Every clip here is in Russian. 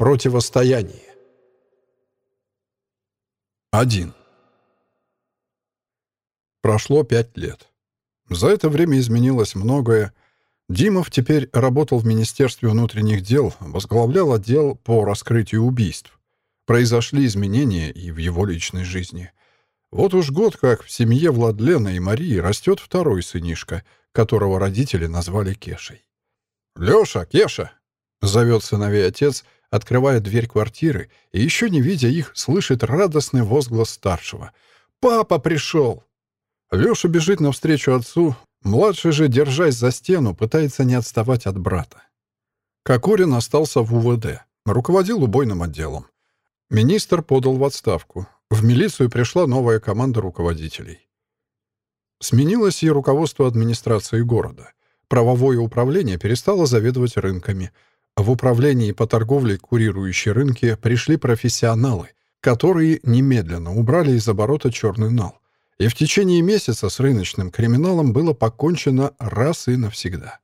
Противостояние. 1. Прошло пять лет. За это время изменилось многое. Димов теперь работал в Министерстве внутренних дел, возглавлял отдел по раскрытию убийств. Произошли изменения и в его личной жизни. Вот уж год как в семье Владлена и Марии растет второй сынишка, которого родители назвали Кешей. «Лёша, Кеша!» — зовет сыновей отец, открывая дверь квартиры, и еще не видя их, слышит радостный возглас старшего. «Папа пришел!» Лёша бежит навстречу отцу, младший же, держась за стену, пытается не отставать от брата. Кокорин остался в УВД, руководил убойным отделом. Министр подал в отставку. В милицию пришла новая команда руководителей. Сменилось и руководство администрации города. Правовое управление перестало заведовать рынками. В управлении по торговле, курирующей рынки, пришли профессионалы, которые немедленно убрали из оборота черный нал. И в течение месяца с рыночным криминалом было покончено раз и навсегда.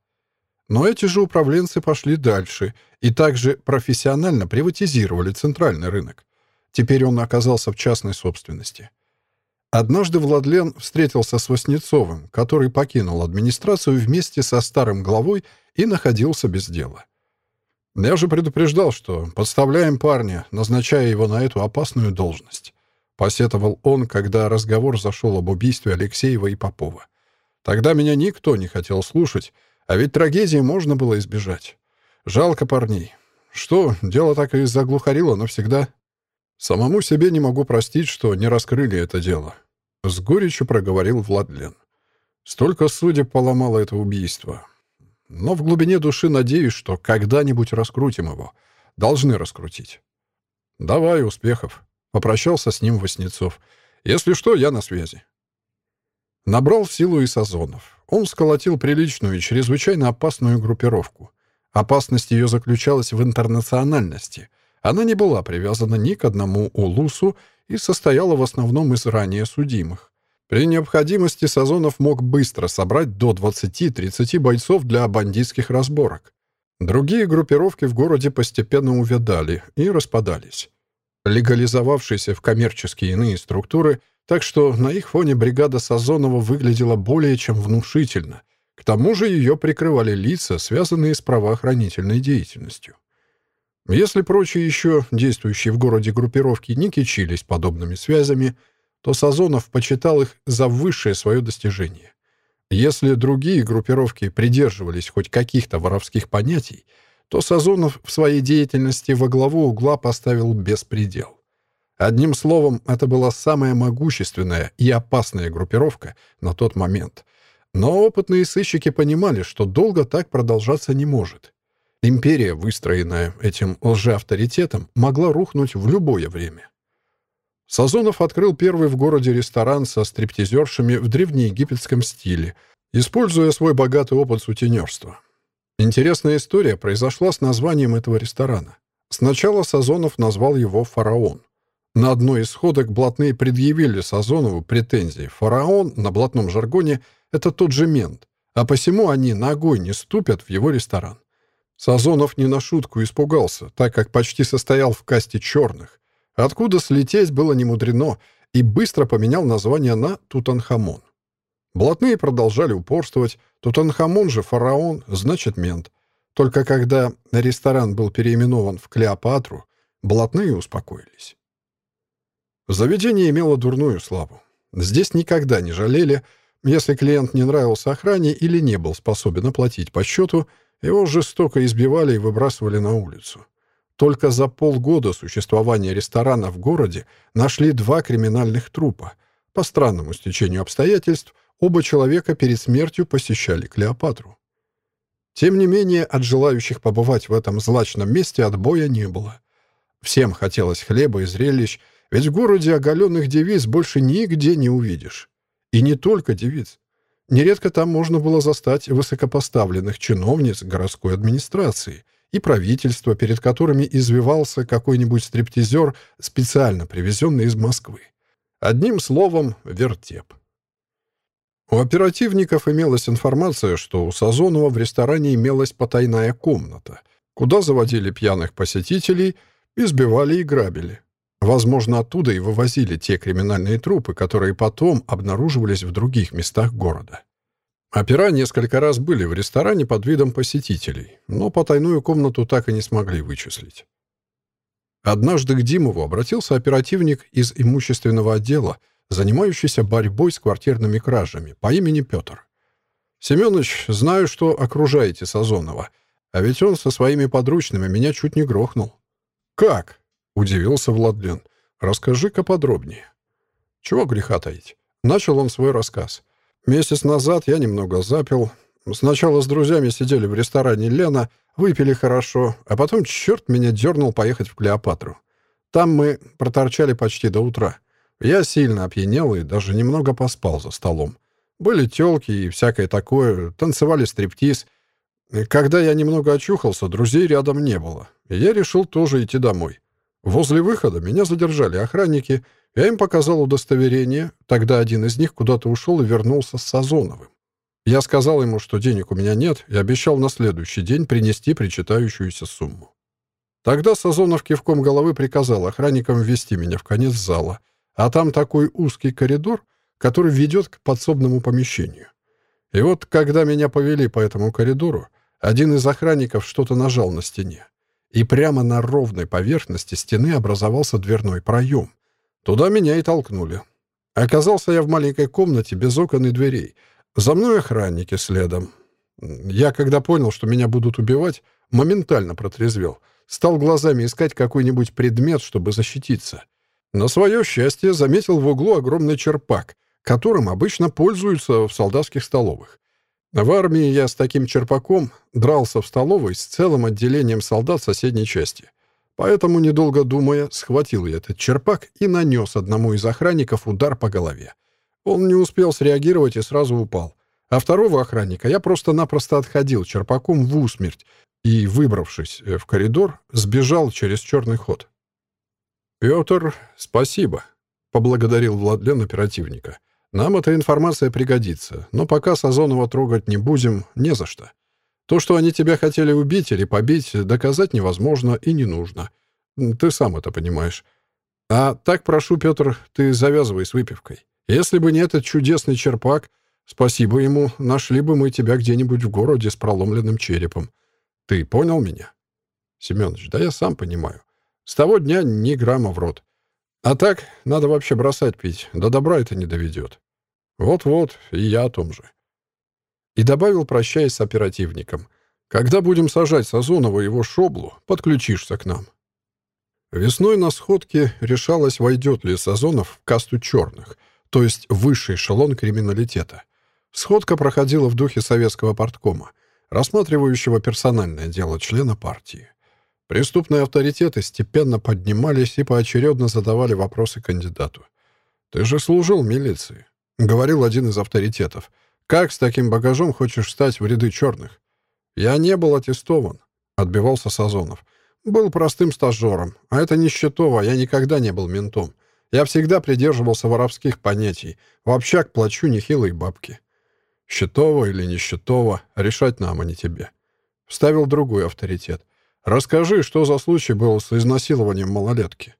Но эти же управленцы пошли дальше и также профессионально приватизировали центральный рынок. Теперь он оказался в частной собственности. Однажды Владлен встретился с Васнецовым, который покинул администрацию вместе со старым главой и находился без дела. «Я же предупреждал, что подставляем парня, назначая его на эту опасную должность», посетовал он, когда разговор зашел об убийстве Алексеева и Попова. «Тогда меня никто не хотел слушать, а ведь трагедии можно было избежать. Жалко парней. Что, дело так и заглухарило навсегда? Самому себе не могу простить, что не раскрыли это дело. С горечью проговорил Владлен. Столько судеб поломало это убийство. Но в глубине души надеюсь, что когда-нибудь раскрутим его. Должны раскрутить. Давай, успехов. Попрощался с ним Васнецов. Если что, я на связи. Набрал силу и Сазонов он сколотил приличную и чрезвычайно опасную группировку. Опасность ее заключалась в интернациональности. Она не была привязана ни к одному улусу и состояла в основном из ранее судимых. При необходимости Сазонов мог быстро собрать до 20-30 бойцов для бандитских разборок. Другие группировки в городе постепенно увядали и распадались. Легализовавшиеся в коммерческие иные структуры – так что на их фоне бригада Сазонова выглядела более чем внушительно. К тому же ее прикрывали лица, связанные с правоохранительной деятельностью. Если прочие еще действующие в городе группировки не кичились подобными связями, то Сазонов почитал их за высшее свое достижение. Если другие группировки придерживались хоть каких-то воровских понятий, то Сазонов в своей деятельности во главу угла поставил беспредел. Одним словом, это была самая могущественная и опасная группировка на тот момент. Но опытные сыщики понимали, что долго так продолжаться не может. Империя, выстроенная этим лжеавторитетом, могла рухнуть в любое время. Сазонов открыл первый в городе ресторан со стриптизершами в древнеегипетском стиле, используя свой богатый опыт сутенерства. Интересная история произошла с названием этого ресторана. Сначала Сазонов назвал его «Фараон». На одной из сходок блатные предъявили Сазонову претензии. Фараон на блатном жаргоне — это тот же мент, а посему они ногой не ступят в его ресторан. Сазонов не на шутку испугался, так как почти состоял в касте черных. Откуда слететь было не мудрено, и быстро поменял название на Тутанхамон. Блатные продолжали упорствовать. Тутанхамон же фараон, значит мент. Только когда ресторан был переименован в Клеопатру, блатные успокоились. Заведение имело дурную славу. Здесь никогда не жалели. Если клиент не нравился охране или не был способен оплатить по счету, его жестоко избивали и выбрасывали на улицу. Только за полгода существования ресторана в городе нашли два криминальных трупа. По странному стечению обстоятельств, оба человека перед смертью посещали Клеопатру. Тем не менее, от желающих побывать в этом злачном месте отбоя не было. Всем хотелось хлеба и зрелищ, ведь в городе оголенных девиц больше нигде не увидишь. И не только девиц. Нередко там можно было застать высокопоставленных чиновниц городской администрации и правительства, перед которыми извивался какой-нибудь стриптизер, специально привезенный из Москвы. Одним словом, вертеп. У оперативников имелась информация, что у Сазонова в ресторане имелась потайная комната. куда заводили пьяных посетителей, избивали и грабили. Возможно, оттуда и вывозили те криминальные трупы, которые потом обнаруживались в других местах города. Опера несколько раз были в ресторане под видом посетителей, но потайную комнату так и не смогли вычислить. Однажды к Димову обратился оперативник из имущественного отдела, занимающийся борьбой с квартирными кражами, по имени Петр. «Семёныч, знаю, что окружаете Сазонова, а ведь он со своими подручными меня чуть не грохнул». «Как?» — удивился Владлен. «Расскажи-ка подробнее». «Чего греха таить?» Начал он свой рассказ. «Месяц назад я немного запил. Сначала с друзьями сидели в ресторане «Лена», Выпили хорошо, а потом черт меня дернул поехать в Клеопатру. Там мы проторчали почти до утра. Я сильно опьянел и даже немного поспал за столом. Были тёлки и всякое такое, танцевали стриптиз. Когда я немного очухался, друзей рядом не было. Я решил тоже идти домой. Возле выхода меня задержали охранники. Я им показал удостоверение. Тогда один из них куда-то ушел и вернулся с Сазоновым. Я сказал ему, что денег у меня нет, и обещал на следующий день принести причитающуюся сумму. Тогда Сазонов кивком головы приказал охранникам ввести меня в конец зала, а там такой узкий коридор, который ведет к подсобному помещению. И вот, когда меня повели по этому коридору, один из охранников что-то нажал на стене, и прямо на ровной поверхности стены образовался дверной проем. Туда меня и толкнули. Оказался я в маленькой комнате без окон и дверей — за мной охранники следом. Я, когда понял, что меня будут убивать, моментально протрезвел. Стал глазами искать какой-нибудь предмет, чтобы защититься. На свое счастье заметил в углу огромный черпак, которым обычно пользуются в солдатских столовых. В армии я с таким черпаком дрался в столовой с целым отделением солдат соседней части. Поэтому, недолго думая, схватил я этот черпак и нанес одному из охранников удар по голове. Он не успел среагировать и сразу упал. А второго охранника я просто-напросто отходил черпаком в усмерть и, выбравшись э, в коридор, сбежал через черный ход. «Петр, спасибо», — поблагодарил Владлен оперативника. «Нам эта информация пригодится, но пока Сазонова трогать не будем, не за что. То, что они тебя хотели убить или побить, доказать невозможно и не нужно. Ты сам это понимаешь. А так, прошу, Петр, ты завязывай с выпивкой. Если бы не этот чудесный черпак, спасибо ему, нашли бы мы тебя где-нибудь в городе с проломленным черепом. Ты понял меня? Семенович, да я сам понимаю. С того дня ни грамма в рот. А так, надо вообще бросать пить, до добра это не доведет. Вот-вот, и я о том же. И добавил, прощаясь с оперативником. Когда будем сажать Сазонова его шоблу, подключишься к нам. Весной на сходке решалось, войдет ли Сазонов в касту черных — то есть высший эшелон криминалитета. Сходка проходила в духе советского порткома, рассматривающего персональное дело члена партии. Преступные авторитеты степенно поднимались и поочередно задавали вопросы кандидату. «Ты же служил милиции», — говорил один из авторитетов. «Как с таким багажом хочешь стать в ряды черных?» «Я не был аттестован», — отбивался Сазонов. «Был простым стажером, а это не счетово, я никогда не был ментом. Я всегда придерживался воровских понятий. В общак плачу нехилые бабки. Счетово или не счетово, решать нам, а не тебе. Вставил другой авторитет. Расскажи, что за случай был с изнасилованием малолетки.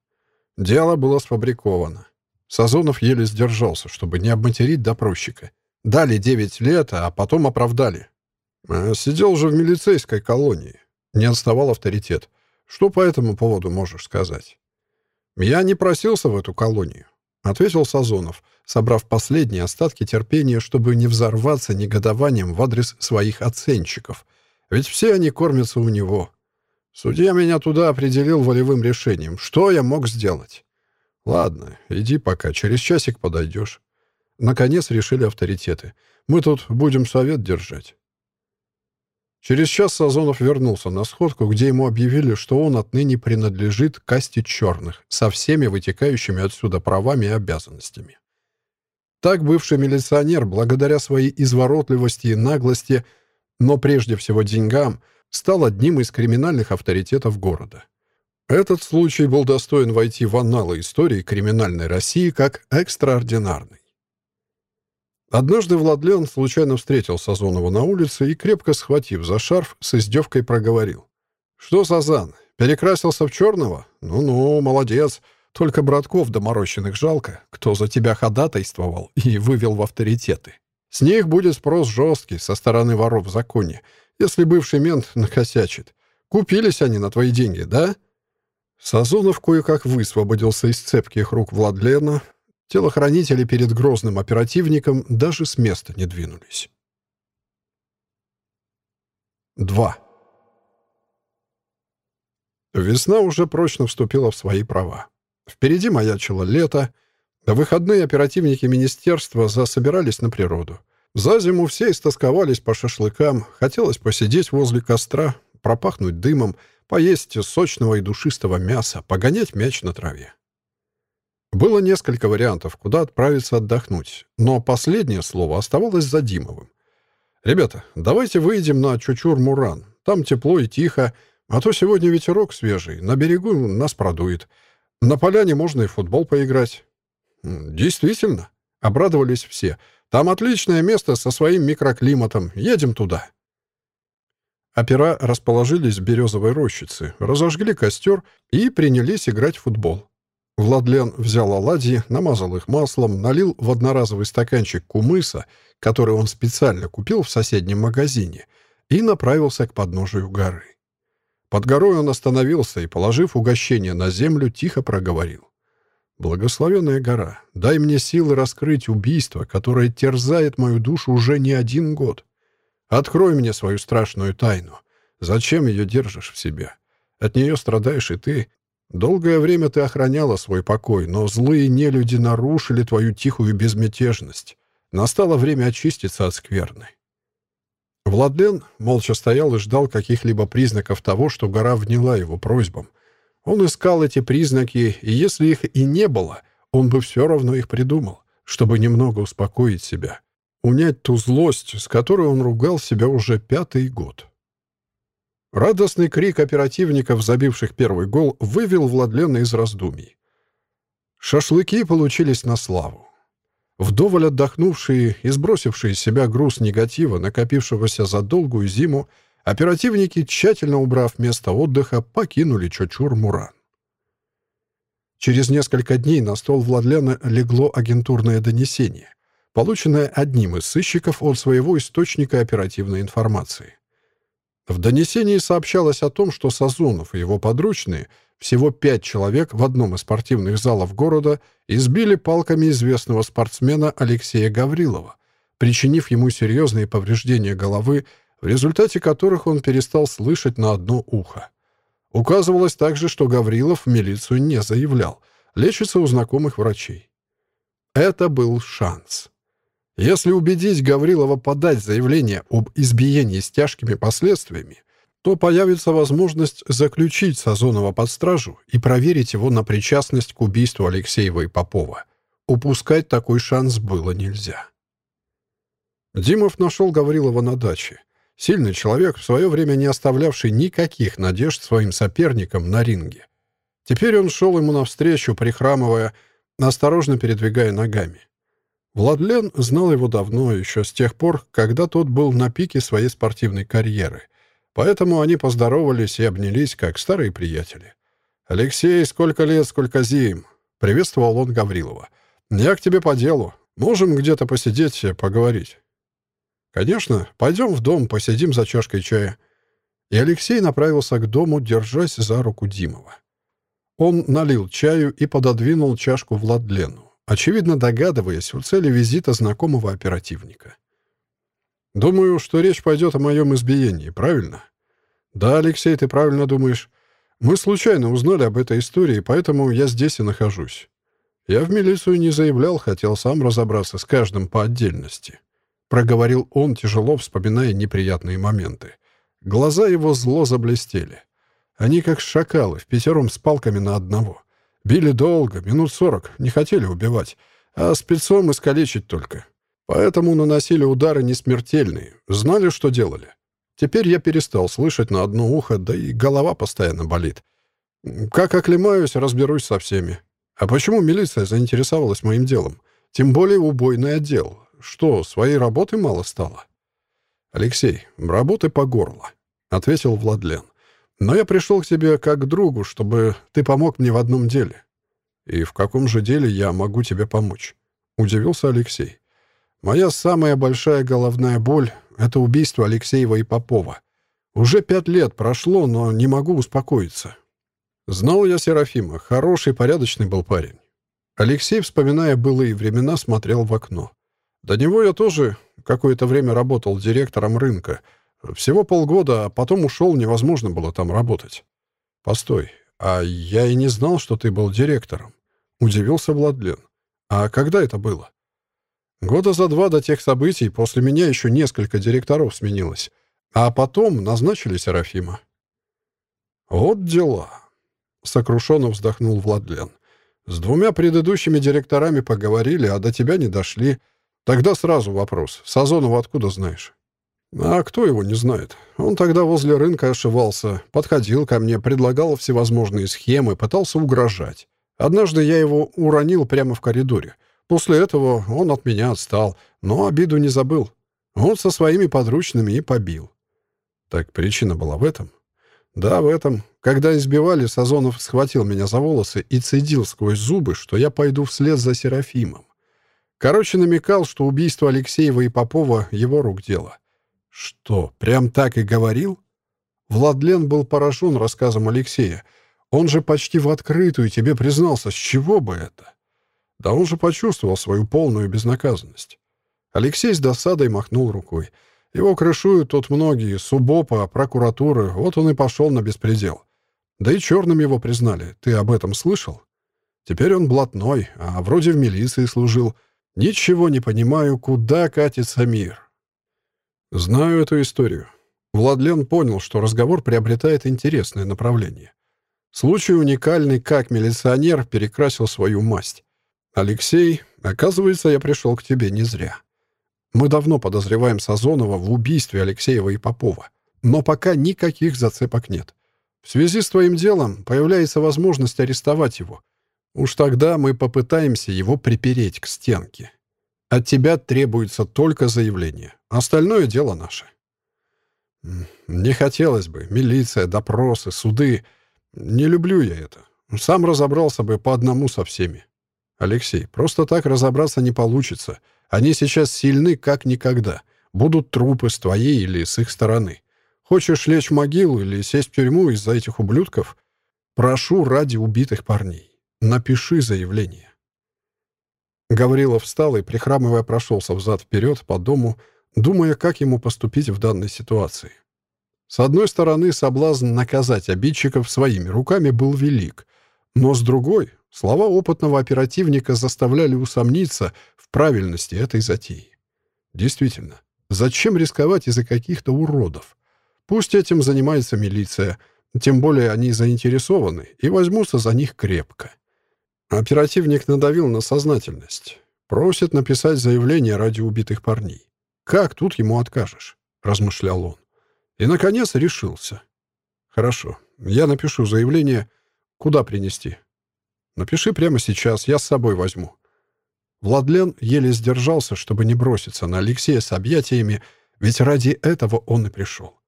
Дело было сфабриковано. Сазонов еле сдержался, чтобы не обматерить допросчика. Дали девять лет, а потом оправдали. А сидел же в милицейской колонии. Не отставал авторитет. Что по этому поводу можешь сказать? «Я не просился в эту колонию», — ответил Сазонов, собрав последние остатки терпения, чтобы не взорваться негодованием в адрес своих оценщиков. Ведь все они кормятся у него. Судья меня туда определил волевым решением. Что я мог сделать? Ладно, иди пока, через часик подойдешь. Наконец решили авторитеты. Мы тут будем совет держать. Через час Сазонов вернулся на сходку, где ему объявили, что он отныне принадлежит касте черных, со всеми вытекающими отсюда правами и обязанностями. Так бывший милиционер, благодаря своей изворотливости и наглости, но прежде всего деньгам, стал одним из криминальных авторитетов города. Этот случай был достоин войти в анналы истории криминальной России как экстраординарный. Однажды Владлен случайно встретил Сазонова на улице и, крепко схватив за шарф, с издевкой проговорил. «Что, Сазан, перекрасился в черного? Ну-ну, молодец. Только братков доморощенных жалко, кто за тебя ходатайствовал и вывел в авторитеты. С них будет спрос жесткий со стороны воров в законе, если бывший мент накосячит. Купились они на твои деньги, да?» Сазонов кое-как высвободился из цепких рук Владлена. Телохранители перед грозным оперативником даже с места не двинулись. 2. Весна уже прочно вступила в свои права. Впереди маячило лето. а выходные оперативники министерства засобирались на природу. За зиму все истосковались по шашлыкам, хотелось посидеть возле костра, пропахнуть дымом, поесть сочного и душистого мяса, погонять мяч на траве. Было несколько вариантов, куда отправиться отдохнуть, но последнее слово оставалось за Димовым. «Ребята, давайте выйдем на Чучур-Муран. Там тепло и тихо, а то сегодня ветерок свежий, на берегу нас продует. На поляне можно и в футбол поиграть». «Действительно», — обрадовались все. «Там отличное место со своим микроклиматом. Едем туда». Опера расположились в березовой рощице, разожгли костер и принялись играть в футбол. Владлен взял оладьи, намазал их маслом, налил в одноразовый стаканчик кумыса, который он специально купил в соседнем магазине, и направился к подножию горы. Под горой он остановился и, положив угощение на землю, тихо проговорил. «Благословенная гора, дай мне силы раскрыть убийство, которое терзает мою душу уже не один год. Открой мне свою страшную тайну. Зачем ее держишь в себе? От нее страдаешь и ты, Долгое время ты охраняла свой покой, но злые нелюди нарушили твою тихую безмятежность. Настало время очиститься от скверны. Владлен молча стоял и ждал каких-либо признаков того, что гора вняла его просьбам. Он искал эти признаки, и если их и не было, он бы все равно их придумал, чтобы немного успокоить себя, унять ту злость, с которой он ругал себя уже пятый год. Радостный крик оперативников, забивших первый гол, вывел Владлена из раздумий. Шашлыки получились на славу. Вдоволь отдохнувшие и сбросившие с себя груз негатива, накопившегося за долгую зиму, оперативники, тщательно убрав место отдыха, покинули Чочур-Муран. Через несколько дней на стол Владлена легло агентурное донесение, полученное одним из сыщиков от своего источника оперативной информации. В донесении сообщалось о том, что Сазонов и его подручные, всего пять человек в одном из спортивных залов города, избили палками известного спортсмена Алексея Гаврилова, причинив ему серьезные повреждения головы, в результате которых он перестал слышать на одно ухо. Указывалось также, что Гаврилов в милицию не заявлял, лечится у знакомых врачей. Это был шанс. Если убедить Гаврилова подать заявление об избиении с тяжкими последствиями, то появится возможность заключить Сазонова под стражу и проверить его на причастность к убийству Алексеева и Попова. Упускать такой шанс было нельзя. Димов нашел Гаврилова на даче. Сильный человек, в свое время не оставлявший никаких надежд своим соперникам на ринге. Теперь он шел ему навстречу, прихрамывая, осторожно передвигая ногами. Владлен знал его давно, еще с тех пор, когда тот был на пике своей спортивной карьеры. Поэтому они поздоровались и обнялись, как старые приятели. «Алексей, сколько лет, сколько зим!» — приветствовал он Гаврилова. «Я к тебе по делу. Можем где-то посидеть, поговорить». «Конечно. Пойдем в дом, посидим за чашкой чая». И Алексей направился к дому, держась за руку Димова. Он налил чаю и пододвинул чашку Владлену очевидно догадываясь о цели визита знакомого оперативника. «Думаю, что речь пойдет о моем избиении, правильно?» «Да, Алексей, ты правильно думаешь. Мы случайно узнали об этой истории, поэтому я здесь и нахожусь. Я в милицию не заявлял, хотел сам разобраться с каждым по отдельности». Проговорил он, тяжело вспоминая неприятные моменты. Глаза его зло заблестели. Они как шакалы, в пятером с палками на одного. Били долго, минут сорок, не хотели убивать, а спецом искалечить только. Поэтому наносили удары несмертельные, знали, что делали. Теперь я перестал слышать на одно ухо, да и голова постоянно болит. Как оклемаюсь, разберусь со всеми. А почему милиция заинтересовалась моим делом? Тем более убойный отдел. Что, своей работы мало стало? Алексей, работы по горло, — ответил Владлен. Но я пришел к тебе как к другу, чтобы ты помог мне в одном деле». «И в каком же деле я могу тебе помочь?» — удивился Алексей. «Моя самая большая головная боль — это убийство Алексеева и Попова. Уже пять лет прошло, но не могу успокоиться. Знал я Серафима, хороший, порядочный был парень. Алексей, вспоминая былые времена, смотрел в окно. До него я тоже какое-то время работал директором рынка. Всего полгода, а потом ушел, невозможно было там работать. Постой, а я и не знал, что ты был директором. Удивился Владлен. А когда это было? Года за два до тех событий после меня еще несколько директоров сменилось. А потом назначили Серафима. Вот дела. Сокрушенно вздохнул Владлен. С двумя предыдущими директорами поговорили, а до тебя не дошли. Тогда сразу вопрос. Сазонова откуда знаешь? А кто его не знает? Он тогда возле рынка ошивался, подходил ко мне, предлагал всевозможные схемы, пытался угрожать. Однажды я его уронил прямо в коридоре. После этого он от меня отстал, но обиду не забыл. Он со своими подручными и побил. Так причина была в этом? Да, в этом. Когда избивали, Сазонов схватил меня за волосы и цедил сквозь зубы, что я пойду вслед за Серафимом. Короче, намекал, что убийство Алексеева и Попова — его рук дело. Что, прям так и говорил? Владлен был поражен рассказом Алексея. Он же почти в открытую тебе признался, с чего бы это? Да он же почувствовал свою полную безнаказанность. Алексей с досадой махнул рукой. Его крышуют тут многие, субопа, прокуратуры, вот он и пошел на беспредел. Да и черным его признали. Ты об этом слышал? Теперь он блатной, а вроде в милиции служил. Ничего не понимаю, куда катится мир. Знаю эту историю. Владлен понял, что разговор приобретает интересное направление. Случай уникальный, как милиционер перекрасил свою масть. Алексей, оказывается, я пришел к тебе не зря. Мы давно подозреваем Сазонова в убийстве Алексеева и Попова, но пока никаких зацепок нет. В связи с твоим делом появляется возможность арестовать его. Уж тогда мы попытаемся его припереть к стенке. От тебя требуется только заявление. Остальное дело наше. Не хотелось бы. Милиция, допросы, суды. Не люблю я это. Сам разобрался бы по одному со всеми. Алексей, просто так разобраться не получится — они сейчас сильны, как никогда. Будут трупы с твоей или с их стороны. Хочешь лечь в могилу или сесть в тюрьму из-за этих ублюдков? Прошу ради убитых парней. Напиши заявление». Гаврилов встал и, прихрамывая, прошелся взад-вперед по дому, думая, как ему поступить в данной ситуации. С одной стороны, соблазн наказать обидчиков своими руками был велик, но с другой, слова опытного оперативника заставляли усомниться в правильности этой затеи. Действительно, зачем рисковать из-за каких-то уродов? Пусть этим занимается милиция, тем более они заинтересованы и возьмутся за них крепко. Оперативник надавил на сознательность. Просит написать заявление ради убитых парней. Как тут ему откажешь? Размышлял он. И, наконец, решился. Хорошо, я напишу заявление. Куда принести? Напиши прямо сейчас, я с собой возьму. Владлен еле сдержался, чтобы не броситься на Алексея с объятиями, ведь ради этого он и пришел.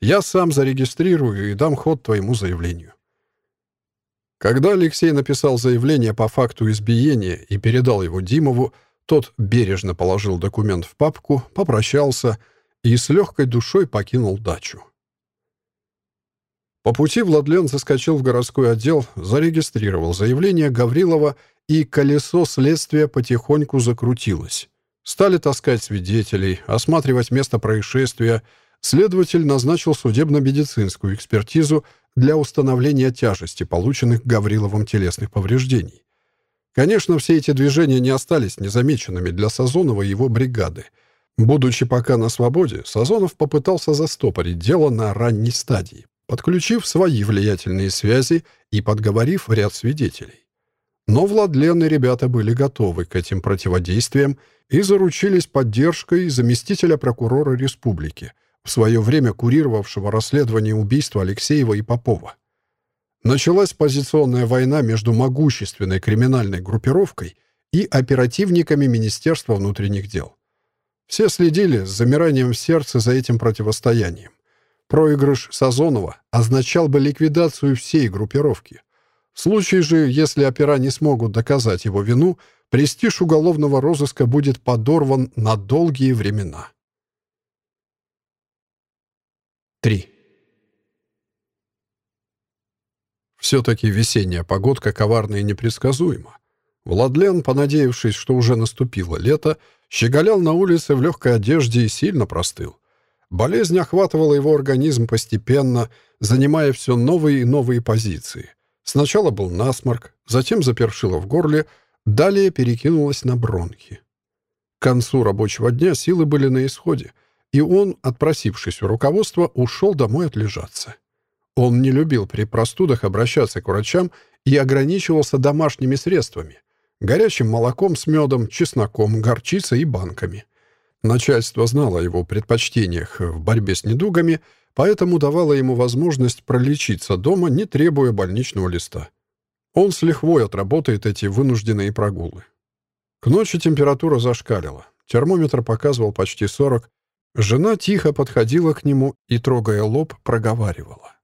Я сам зарегистрирую и дам ход твоему заявлению. Когда Алексей написал заявление по факту избиения и передал его Димову, тот бережно положил документ в папку, попрощался и с легкой душой покинул дачу. По пути Владлен заскочил в городской отдел, зарегистрировал заявление Гаврилова и колесо следствия потихоньку закрутилось. Стали таскать свидетелей, осматривать место происшествия. Следователь назначил судебно-медицинскую экспертизу для установления тяжести полученных Гавриловым телесных повреждений. Конечно, все эти движения не остались незамеченными для Сазонова и его бригады. Будучи пока на свободе, Сазонов попытался застопорить дело на ранней стадии, подключив свои влиятельные связи и подговорив ряд свидетелей. Но Владлен и ребята были готовы к этим противодействиям и заручились поддержкой заместителя прокурора республики, в свое время курировавшего расследование убийства Алексеева и Попова. Началась позиционная война между могущественной криминальной группировкой и оперативниками Министерства внутренних дел. Все следили с замиранием в сердце за этим противостоянием. Проигрыш Сазонова означал бы ликвидацию всей группировки. В случае же, если опера не смогут доказать его вину, престиж уголовного розыска будет подорван на долгие времена. 3. Все-таки весенняя погодка коварна и непредсказуема. Владлен, понадеявшись, что уже наступило лето, щеголял на улице в легкой одежде и сильно простыл. Болезнь охватывала его организм постепенно, занимая все новые и новые позиции. Сначала был насморк, затем запершило в горле, далее перекинулось на бронхи. К концу рабочего дня силы были на исходе, и он, отпросившись у руководства, ушел домой отлежаться. Он не любил при простудах обращаться к врачам и ограничивался домашними средствами — горячим молоком с медом, чесноком, горчицей и банками — Начальство знало о его предпочтениях в борьбе с недугами, поэтому давало ему возможность пролечиться дома, не требуя больничного листа. Он с лихвой отработает эти вынужденные прогулы. К ночи температура зашкалила. Термометр показывал почти 40. Жена тихо подходила к нему и, трогая лоб, проговаривала.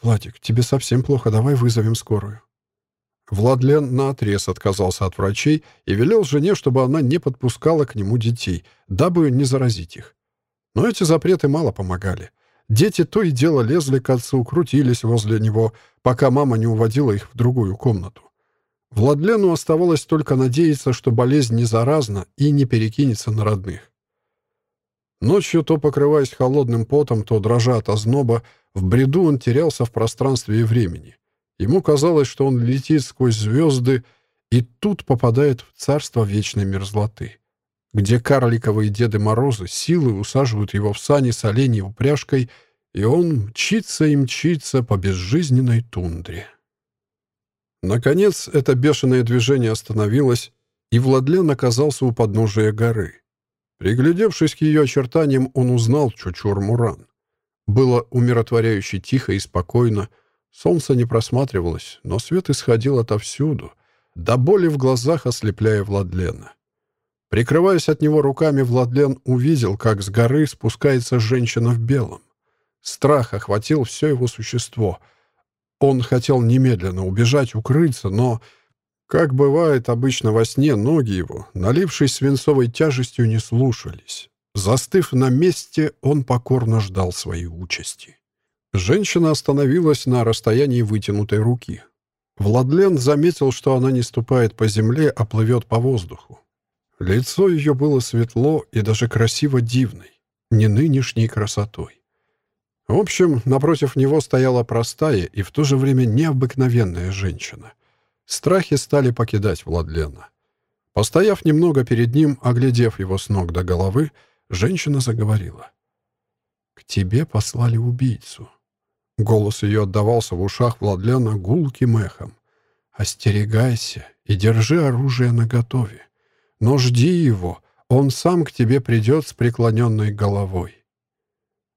«Владик, тебе совсем плохо, давай вызовем скорую». Владлен наотрез отказался от врачей и велел жене, чтобы она не подпускала к нему детей, дабы не заразить их. Но эти запреты мало помогали. Дети то и дело лезли к отцу, крутились возле него, пока мама не уводила их в другую комнату. Владлену оставалось только надеяться, что болезнь не заразна и не перекинется на родных. Ночью, то покрываясь холодным потом, то дрожа от озноба, в бреду он терялся в пространстве и времени. Ему казалось, что он летит сквозь звезды и тут попадает в царство вечной мерзлоты, где карликовые Деды Морозы силой усаживают его в сани с оленей упряжкой, и он мчится и мчится по безжизненной тундре. Наконец, это бешеное движение остановилось, и Владлен оказался у подножия горы. Приглядевшись к ее очертаниям, он узнал Чучур-Муран. Было умиротворяюще тихо и спокойно, Солнце не просматривалось, но свет исходил отовсюду, до боли в глазах ослепляя Владлена. Прикрываясь от него руками, Владлен увидел, как с горы спускается женщина в белом. Страх охватил все его существо. Он хотел немедленно убежать, укрыться, но, как бывает обычно во сне, ноги его, налившись свинцовой тяжестью, не слушались. Застыв на месте, он покорно ждал своей участи. Женщина остановилась на расстоянии вытянутой руки. Владлен заметил, что она не ступает по земле, а плывет по воздуху. Лицо ее было светло и даже красиво дивной, не нынешней красотой. В общем, напротив него стояла простая и в то же время необыкновенная женщина. Страхи стали покидать Владлена. Постояв немного перед ним, оглядев его с ног до головы, женщина заговорила. «К тебе послали убийцу. Голос ее отдавался в ушах Владлена гулким эхом. «Остерегайся и держи оружие наготове. Но жди его, он сам к тебе придет с преклоненной головой».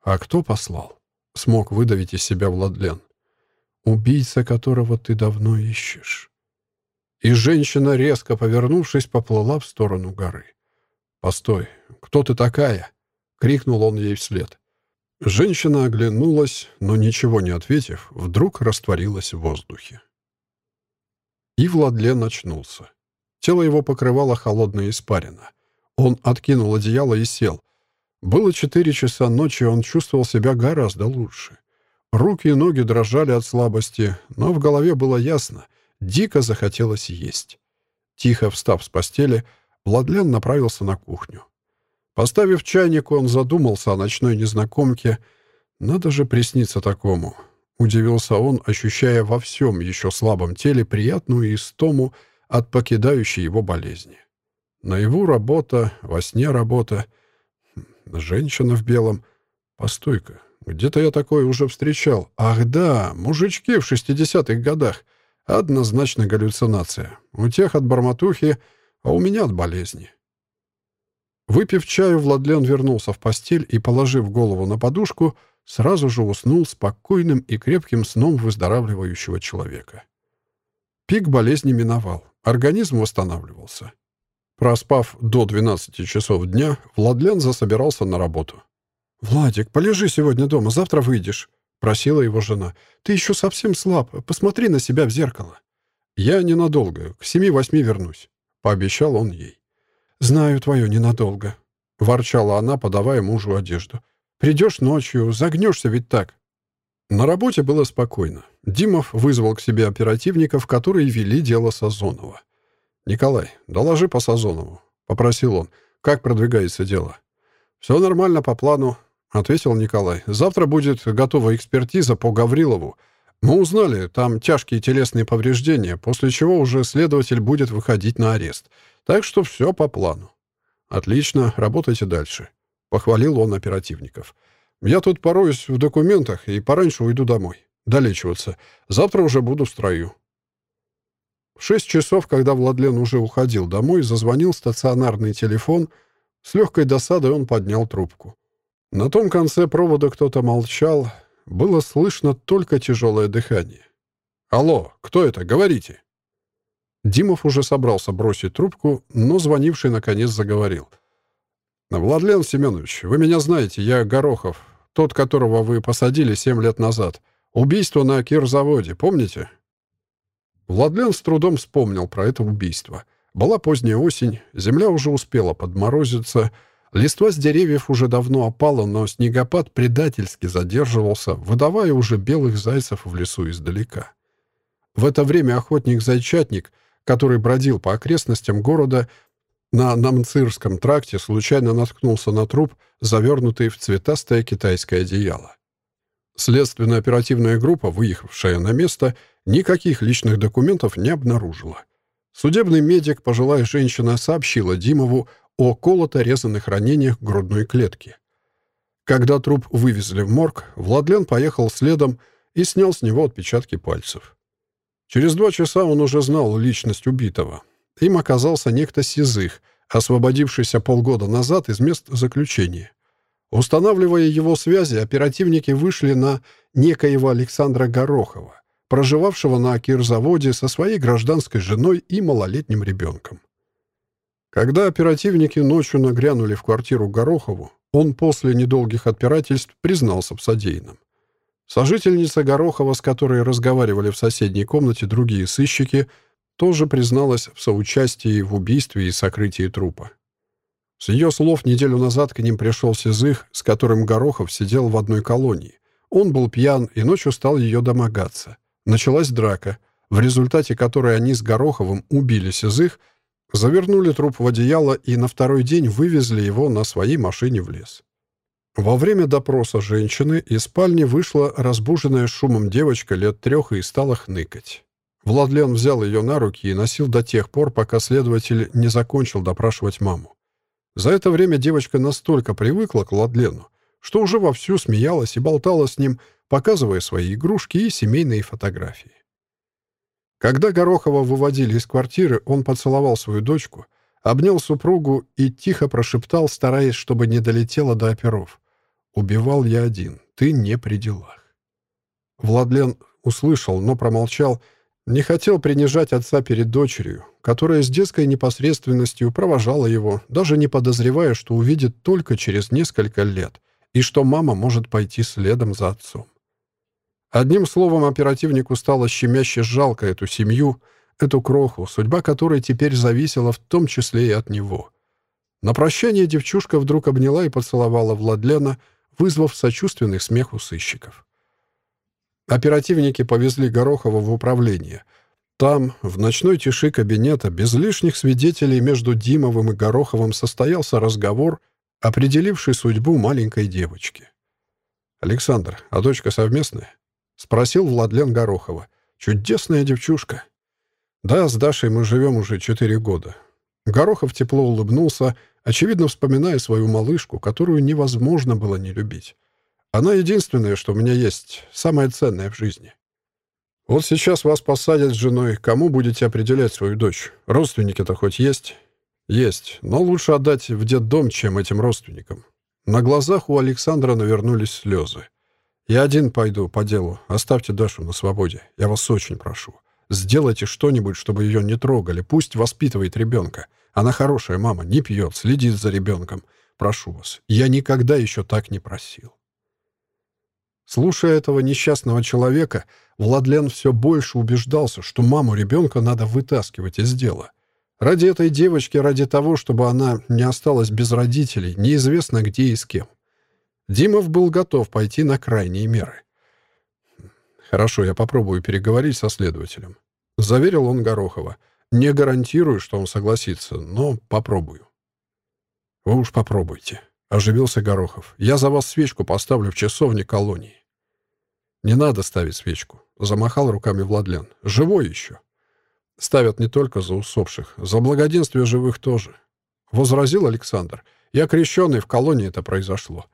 «А кто послал?» — смог выдавить из себя Владлен. «Убийца, которого ты давно ищешь». И женщина, резко повернувшись, поплыла в сторону горы. «Постой, кто ты такая?» — крикнул он ей вслед. Женщина оглянулась, но, ничего не ответив, вдруг растворилась в воздухе. И Владлен очнулся. Тело его покрывало холодная испарина. Он откинул одеяло и сел. Было четыре часа ночи, он чувствовал себя гораздо лучше. Руки и ноги дрожали от слабости, но в голове было ясно — дико захотелось есть. Тихо встав с постели, Владлен направился на кухню. Поставив чайник, он задумался о ночной незнакомке. «Надо же присниться такому!» Удивился он, ощущая во всем еще слабом теле приятную истому от покидающей его болезни. Наяву работа, во сне работа. Женщина в белом. Постой-ка, где-то я такое уже встречал. Ах да, мужички в шестидесятых годах. Однозначно галлюцинация. У тех от барматухи, а у меня от болезни. Выпив чаю, Владлен вернулся в постель и, положив голову на подушку, сразу же уснул спокойным и крепким сном выздоравливающего человека. Пик болезни миновал, организм восстанавливался. Проспав до 12 часов дня, Владлен засобирался на работу. «Владик, полежи сегодня дома, завтра выйдешь», — просила его жена. «Ты еще совсем слаб. Посмотри на себя в зеркало». «Я ненадолго. К семи-восьми вернусь», — пообещал он ей. «Знаю твое ненадолго», — ворчала она, подавая мужу одежду. «Придешь ночью, загнешься ведь так». На работе было спокойно. Димов вызвал к себе оперативников, которые вели дело Сазонова. «Николай, доложи по Сазонову», — попросил он. «Как продвигается дело?» «Все нормально по плану», — ответил Николай. «Завтра будет готова экспертиза по Гаврилову. Мы узнали, там тяжкие телесные повреждения, после чего уже следователь будет выходить на арест. Так что все по плану». «Отлично, работайте дальше», — похвалил он оперативников. «Я тут пороюсь в документах и пораньше уйду домой. Долечиваться. Завтра уже буду в строю». В шесть часов, когда Владлен уже уходил домой, зазвонил стационарный телефон. С легкой досадой он поднял трубку. На том конце провода кто-то молчал. Было слышно только тяжелое дыхание. «Алло, кто это? Говорите!» Димов уже собрался бросить трубку, но звонивший наконец заговорил. «Владлен Семенович, вы меня знаете, я Горохов, тот, которого вы посадили семь лет назад. Убийство на кирзаводе, помните?» Владлен с трудом вспомнил про это убийство. Была поздняя осень, земля уже успела подморозиться, листва с деревьев уже давно опала, но снегопад предательски задерживался, выдавая уже белых зайцев в лесу издалека. В это время охотник-зайчатник, который бродил по окрестностям города, на Намцирском тракте случайно наткнулся на труп, завернутый в цветастое китайское одеяло. Следственная оперативная группа, выехавшая на место, никаких личных документов не обнаружила. Судебный медик, пожилая женщина, сообщила Димову о колото-резанных ранениях грудной клетки. Когда труп вывезли в морг, Владлен поехал следом и снял с него отпечатки пальцев. Через два часа он уже знал личность убитого. Им оказался некто Сизых, освободившийся полгода назад из мест заключения. Устанавливая его связи, оперативники вышли на некоего Александра Горохова, проживавшего на кирзаводе со своей гражданской женой и малолетним ребенком. Когда оперативники ночью нагрянули в квартиру Горохову, он после недолгих отпирательств признался в содеянном. Сожительница Горохова, с которой разговаривали в соседней комнате другие сыщики, тоже призналась в соучастии в убийстве и сокрытии трупа. С ее слов неделю назад к ним пришел Сизых, с которым Горохов сидел в одной колонии. Он был пьян и ночью стал ее домогаться. Началась драка, в результате которой они с Гороховым убили Сизых, завернули труп в одеяло и на второй день вывезли его на своей машине в лес. Во время допроса женщины из спальни вышла разбуженная шумом девочка лет трех и стала хныкать. Владлен взял ее на руки и носил до тех пор, пока следователь не закончил допрашивать маму. За это время девочка настолько привыкла к Ладлену, что уже вовсю смеялась и болтала с ним, показывая свои игрушки и семейные фотографии. Когда Горохова выводили из квартиры, он поцеловал свою дочку, обнял супругу и тихо прошептал, стараясь, чтобы не долетело до оперов. «Убивал я один, ты не при делах». Владлен услышал, но промолчал, не хотел принижать отца перед дочерью, которая с детской непосредственностью провожала его, даже не подозревая, что увидит только через несколько лет, и что мама может пойти следом за отцом. Одним словом, оперативнику стало щемяще жалко эту семью, эту кроху, судьба которой теперь зависела в том числе и от него. На прощание девчушка вдруг обняла и поцеловала Владлена, вызвав сочувственный смех у сыщиков. Оперативники повезли Горохова в управление. Там, в ночной тиши кабинета, без лишних свидетелей между Димовым и Гороховым состоялся разговор, определивший судьбу маленькой девочки. «Александр, а дочка совместная?» — спросил Владлен Горохова. «Чудесная девчушка». «Да, с Дашей мы живем уже четыре года». Горохов тепло улыбнулся, очевидно вспоминая свою малышку, которую невозможно было не любить. Она единственная, что у меня есть, самое ценное в жизни. Вот сейчас вас посадят с женой. Кому будете определять свою дочь? Родственники-то хоть есть? Есть, но лучше отдать в детдом, чем этим родственникам. На глазах у Александра навернулись слезы. «Я один пойду по делу. Оставьте Дашу на свободе. Я вас очень прошу. Сделайте что-нибудь, чтобы ее не трогали. Пусть воспитывает ребенка. Она хорошая мама, не пьет, следит за ребенком. прошу вас. Я никогда еще так не просил». Слушая этого несчастного человека, Владлен все больше убеждался, что маму ребенка надо вытаскивать из дела. Ради этой девочки, ради того, чтобы она не осталась без родителей, неизвестно где и с кем. Димов был готов пойти на крайние меры. «Хорошо, я попробую переговорить со следователем», — заверил он Горохова. «Не гарантирую, что он согласится, но попробую». «Вы уж попробуйте», — оживился Горохов. «Я за вас свечку поставлю в часовне колонии». «Не надо ставить свечку», — замахал руками Владлен. «Живой еще». «Ставят не только за усопших, за благоденствие живых тоже», — возразил Александр. «Я крещенный, в колонии это произошло».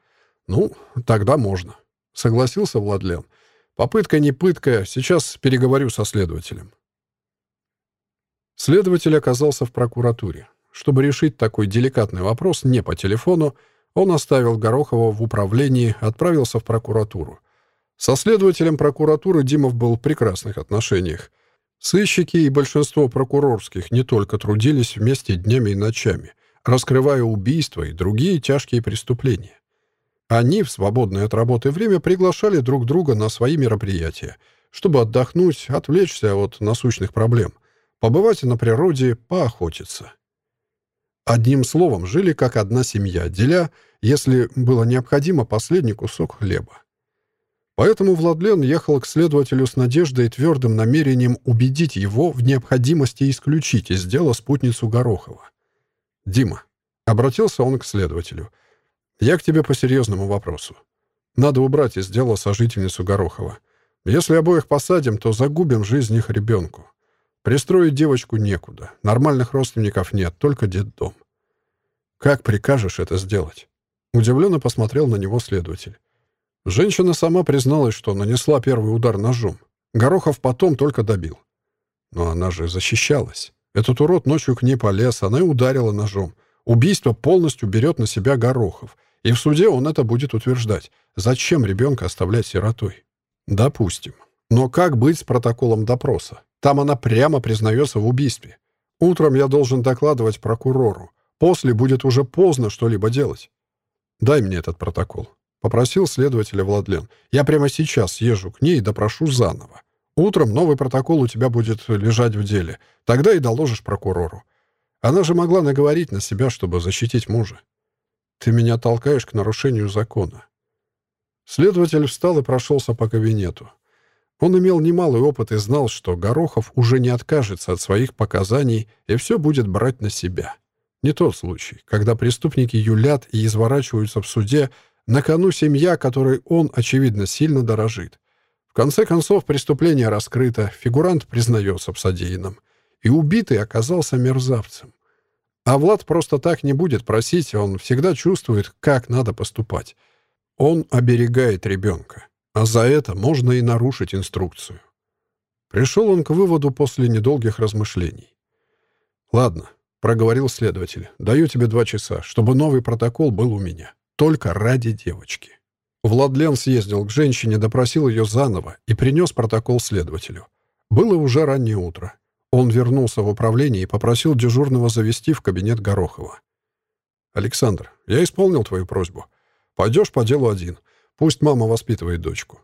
«Ну, тогда можно», — согласился Владлен. «Попытка не пытка, сейчас переговорю со следователем». Следователь оказался в прокуратуре. Чтобы решить такой деликатный вопрос не по телефону, он оставил Горохова в управлении, отправился в прокуратуру. Со следователем прокуратуры Димов был в прекрасных отношениях. Сыщики и большинство прокурорских не только трудились вместе днями и ночами, раскрывая убийства и другие тяжкие преступления. Они в свободное от работы время приглашали друг друга на свои мероприятия, чтобы отдохнуть, отвлечься от насущных проблем, побывать на природе, поохотиться. Одним словом, жили как одна семья, деля, если было необходимо, последний кусок хлеба. Поэтому Владлен ехал к следователю с надеждой и твердым намерением убедить его в необходимости исключить из дела спутницу Горохова. «Дима», — обратился он к следователю, — «я к тебе по серьезному вопросу. Надо убрать из дела сожительницу Горохова. Если обоих посадим, то загубим жизнь их ребенку. Пристроить девочку некуда. Нормальных родственников нет, только детдом. Как прикажешь это сделать?» Удивленно посмотрел на него следователь. Женщина сама призналась, что нанесла первый удар ножом. Горохов потом только добил. Но она же защищалась. Этот урод ночью к ней полез, она и ударила ножом. Убийство полностью берет на себя Горохов. И в суде он это будет утверждать. Зачем ребенка оставлять сиротой? Допустим. Но как быть с протоколом допроса? Там она прямо признается в убийстве. Утром я должен докладывать прокурору. После будет уже поздно что-либо делать. Дай мне этот протокол. — попросил следователя Владлен. «Я прямо сейчас съезжу к ней и допрошу заново. Утром новый протокол у тебя будет лежать в деле. Тогда и доложишь прокурору. Она же могла наговорить на себя, чтобы защитить мужа. Ты меня толкаешь к нарушению закона». Следователь встал и прошелся по кабинету. Он имел немалый опыт и знал, что Горохов уже не откажется от своих показаний и все будет брать на себя. Не тот случай, когда преступники юлят и изворачиваются в суде, на кону семья, которой он, очевидно, сильно дорожит. В конце концов, преступление раскрыто, фигурант признается в содеянном. И убитый оказался мерзавцем. А Влад просто так не будет просить, он всегда чувствует, как надо поступать. Он оберегает ребенка, а за это можно и нарушить инструкцию. Пришел он к выводу после недолгих размышлений. «Ладно», — проговорил следователь, — «даю тебе два часа, чтобы новый протокол был у меня». Только ради девочки. Владлен съездил к женщине, допросил ее заново и принес протокол следователю. Было уже раннее утро. Он вернулся в управление и попросил дежурного завести в кабинет Горохова. «Александр, я исполнил твою просьбу. Пойдешь по делу один. Пусть мама воспитывает дочку».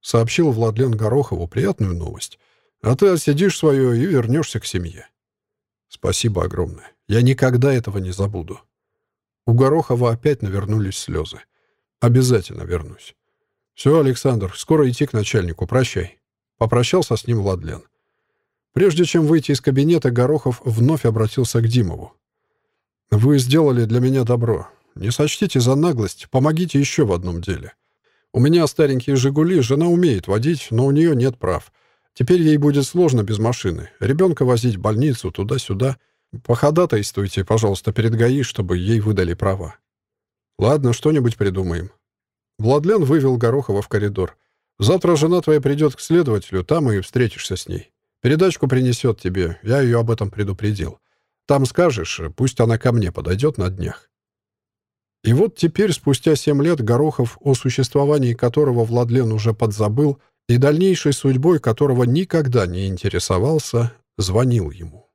Сообщил Владлен Горохову приятную новость. «А ты отсидишь свое и вернешься к семье». «Спасибо огромное. Я никогда этого не забуду». У Горохова опять навернулись слезы. «Обязательно вернусь». «Все, Александр, скоро идти к начальнику. Прощай». Попрощался с ним Владлен. Прежде чем выйти из кабинета, Горохов вновь обратился к Димову. «Вы сделали для меня добро. Не сочтите за наглость, помогите еще в одном деле. У меня старенькие «Жигули», жена умеет водить, но у нее нет прав. Теперь ей будет сложно без машины. Ребенка возить в больницу, туда-сюда. Походатайствуйте, пожалуйста, перед ГАИ, чтобы ей выдали права. Ладно, что-нибудь придумаем. Владлен вывел Горохова в коридор. Завтра жена твоя придет к следователю, там и встретишься с ней. Передачку принесет тебе, я ее об этом предупредил. Там скажешь, пусть она ко мне подойдет на днях. И вот теперь, спустя семь лет, Горохов, о существовании которого Владлен уже подзабыл и дальнейшей судьбой которого никогда не интересовался, звонил ему.